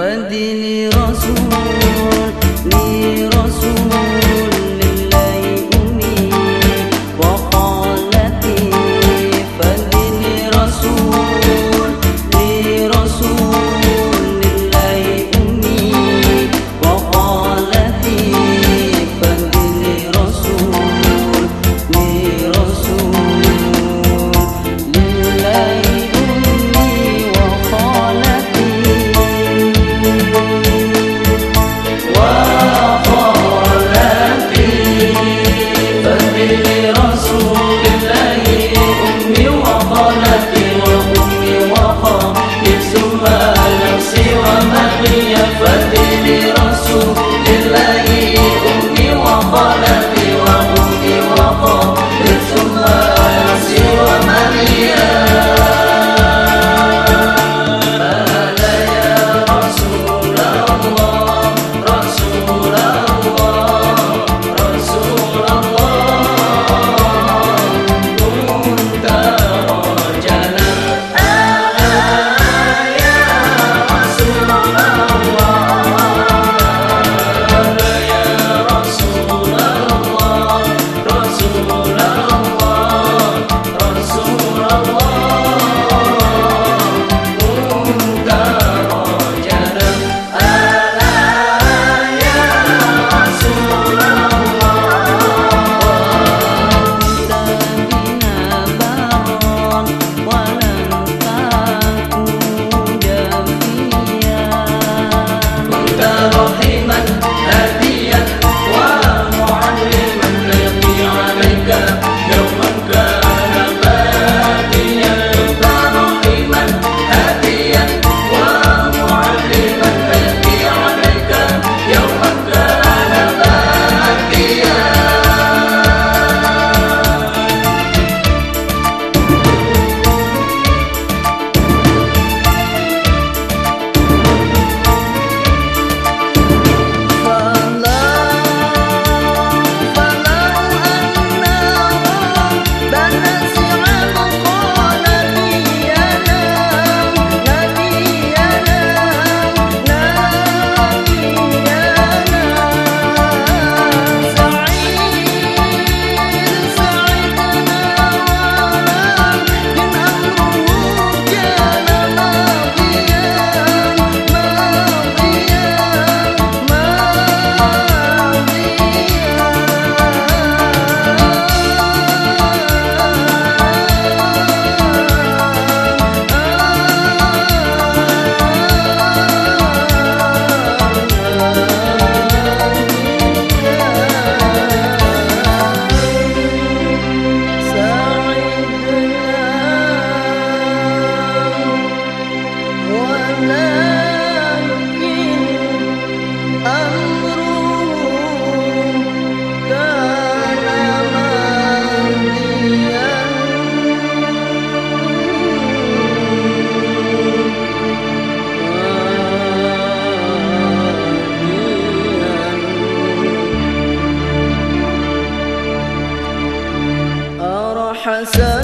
فضله transfer